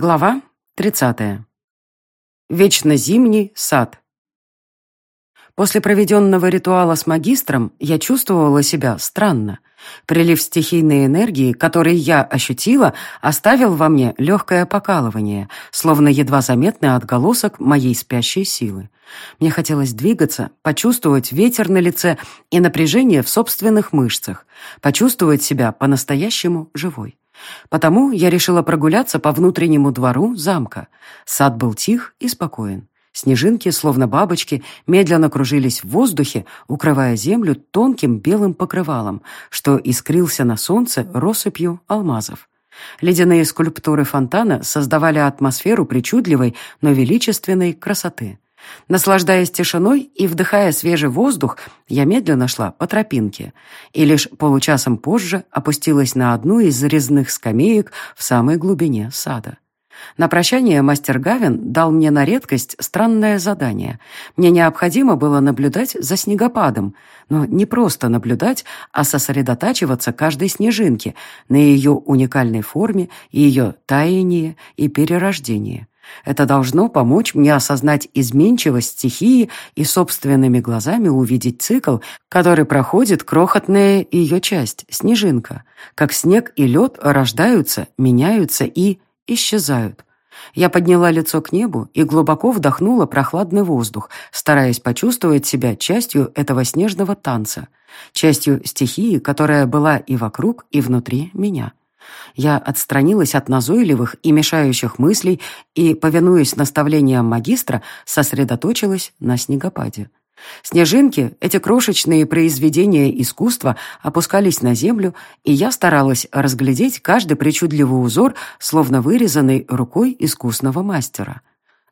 Глава 30. Вечно зимний сад. После проведенного ритуала с магистром я чувствовала себя странно. Прилив стихийной энергии, который я ощутила, оставил во мне легкое покалывание, словно едва заметный отголосок моей спящей силы. Мне хотелось двигаться, почувствовать ветер на лице и напряжение в собственных мышцах, почувствовать себя по-настоящему живой. Потому я решила прогуляться по внутреннему двору замка. Сад был тих и спокоен. Снежинки, словно бабочки, медленно кружились в воздухе, укрывая землю тонким белым покрывалом, что искрился на солнце россыпью алмазов. Ледяные скульптуры фонтана создавали атмосферу причудливой, но величественной красоты. Наслаждаясь тишиной и вдыхая свежий воздух, я медленно шла по тропинке и лишь получасом позже опустилась на одну из резных скамеек в самой глубине сада. На прощание мастер Гавин дал мне на редкость странное задание. Мне необходимо было наблюдать за снегопадом, но не просто наблюдать, а сосредотачиваться каждой снежинке на ее уникальной форме, ее таяние и перерождение. Это должно помочь мне осознать изменчивость стихии и собственными глазами увидеть цикл, который проходит крохотная ее часть, снежинка. Как снег и лед рождаются, меняются и исчезают. Я подняла лицо к небу и глубоко вдохнула прохладный воздух, стараясь почувствовать себя частью этого снежного танца, частью стихии, которая была и вокруг, и внутри меня. Я отстранилась от назойливых и мешающих мыслей и, повинуясь наставлениям магистра, сосредоточилась на снегопаде. Снежинки, эти крошечные произведения искусства, опускались на землю, и я старалась разглядеть каждый причудливый узор, словно вырезанный рукой искусного мастера.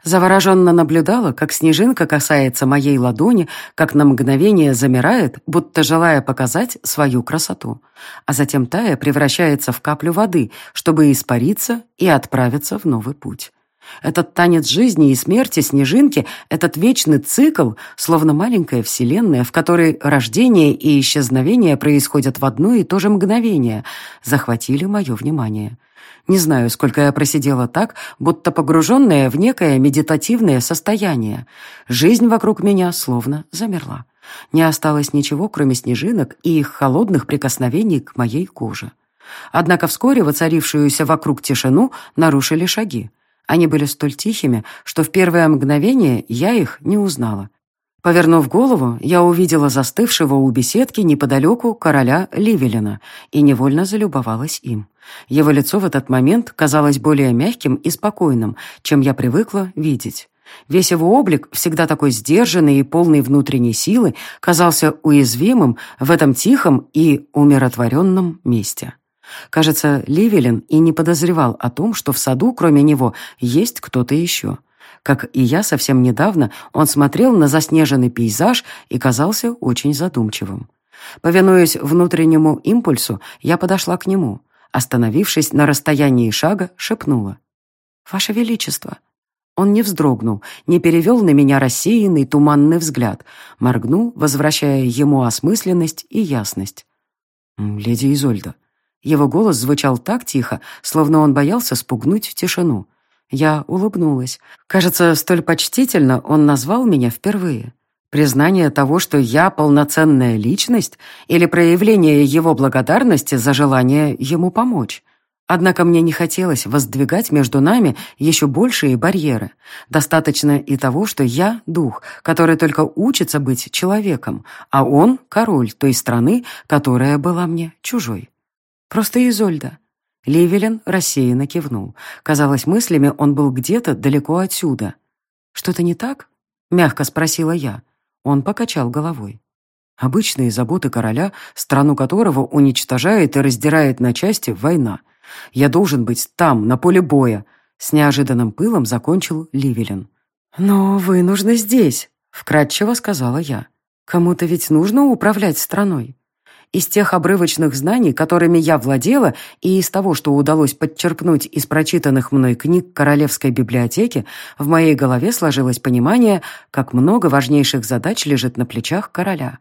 Завороженно наблюдала, как снежинка касается моей ладони, как на мгновение замирает, будто желая показать свою красоту, а затем тая превращается в каплю воды, чтобы испариться и отправиться в новый путь. Этот танец жизни и смерти снежинки, этот вечный цикл, словно маленькая вселенная, в которой рождение и исчезновение происходят в одно и то же мгновение, захватили мое внимание. Не знаю, сколько я просидела так, будто погруженная в некое медитативное состояние. Жизнь вокруг меня словно замерла. Не осталось ничего, кроме снежинок и их холодных прикосновений к моей коже. Однако вскоре воцарившуюся вокруг тишину нарушили шаги. Они были столь тихими, что в первое мгновение я их не узнала. Повернув голову, я увидела застывшего у беседки неподалеку короля Ливелина и невольно залюбовалась им. Его лицо в этот момент казалось более мягким и спокойным, чем я привыкла видеть. Весь его облик, всегда такой сдержанный и полный внутренней силы, казался уязвимым в этом тихом и умиротворенном месте. Кажется, Ливелин и не подозревал о том, что в саду, кроме него, есть кто-то еще. Как и я совсем недавно, он смотрел на заснеженный пейзаж и казался очень задумчивым. Повинуясь внутреннему импульсу, я подошла к нему. Остановившись на расстоянии шага, шепнула. «Ваше Величество!» Он не вздрогнул, не перевел на меня рассеянный туманный взгляд, моргнул, возвращая ему осмысленность и ясность. «Леди Изольда». Его голос звучал так тихо, словно он боялся спугнуть тишину. Я улыбнулась. Кажется, столь почтительно он назвал меня впервые. Признание того, что я полноценная личность, или проявление его благодарности за желание ему помочь. Однако мне не хотелось воздвигать между нами еще большие барьеры. Достаточно и того, что я — дух, который только учится быть человеком, а он — король той страны, которая была мне чужой. Просто Изольда. Ливелин рассеянно кивнул. Казалось, мыслями он был где-то далеко отсюда. «Что-то не так?» — мягко спросила я. Он покачал головой. Обычные заботы короля, страну которого уничтожает и раздирает на части война. Я должен быть там, на поле боя. С неожиданным пылом закончил Ливелин. «Но вы нужны здесь», — вкратчиво сказала я. «Кому-то ведь нужно управлять страной». Из тех обрывочных знаний, которыми я владела, и из того, что удалось подчерпнуть из прочитанных мной книг Королевской библиотеки, в моей голове сложилось понимание, как много важнейших задач лежит на плечах короля.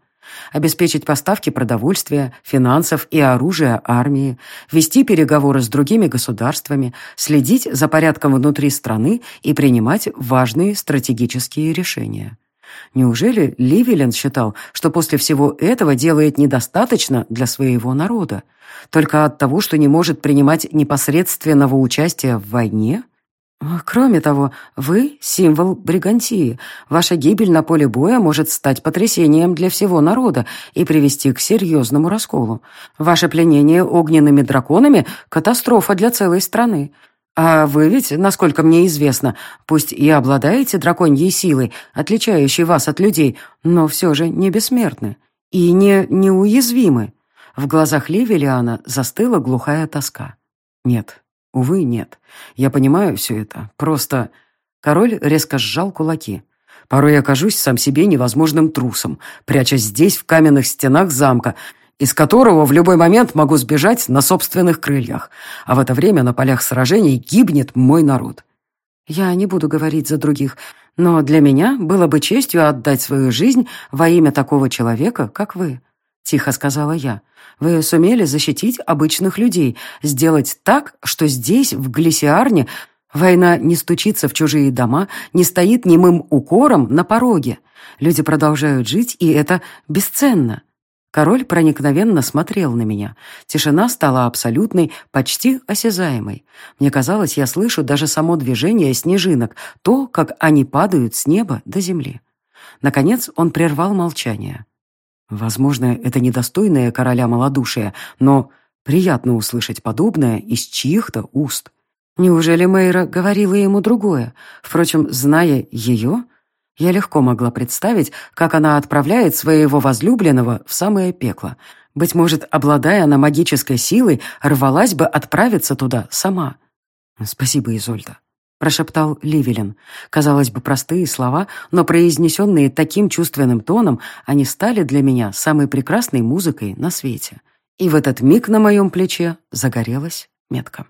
обеспечить поставки продовольствия, финансов и оружия армии, вести переговоры с другими государствами, следить за порядком внутри страны и принимать важные стратегические решения. Неужели Ливелен считал, что после всего этого делает недостаточно для своего народа? Только от того, что не может принимать непосредственного участия в войне? Кроме того, вы — символ бригантии. Ваша гибель на поле боя может стать потрясением для всего народа и привести к серьезному расколу. Ваше пленение огненными драконами — катастрофа для целой страны. А вы ведь, насколько мне известно, пусть и обладаете драконьей силой, отличающей вас от людей, но все же не бессмертны и не неуязвимы. В глазах Ливелиана застыла глухая тоска. Нет, увы, нет. Я понимаю все это. Просто... Король резко сжал кулаки. Порой я кажусь сам себе невозможным трусом, прячась здесь, в каменных стенах замка, из которого в любой момент могу сбежать на собственных крыльях, а в это время на полях сражений гибнет мой народ. Я не буду говорить за других, но для меня было бы честью отдать свою жизнь во имя такого человека, как вы», — тихо сказала я. «Вы сумели защитить обычных людей, сделать так, что здесь, в Глисиарне, война не стучится в чужие дома, не стоит немым укором на пороге. Люди продолжают жить, и это бесценно. Король проникновенно смотрел на меня. Тишина стала абсолютной, почти осязаемой. Мне казалось, я слышу даже само движение снежинок, то, как они падают с неба до земли. Наконец он прервал молчание. Возможно, это недостойное короля малодушия, но приятно услышать подобное из чьих-то уст. Неужели Мэйра говорила ему другое? Впрочем, зная ее, я легко могла представить, как она отправляет своего возлюбленного в самое пекло. Быть может, обладая она магической силой, рвалась бы отправиться туда сама. «Спасибо, Изольда», — прошептал Ливелин. Казалось бы, простые слова, но произнесенные таким чувственным тоном, они стали для меня самой прекрасной музыкой на свете. И в этот миг на моем плече загорелась метка.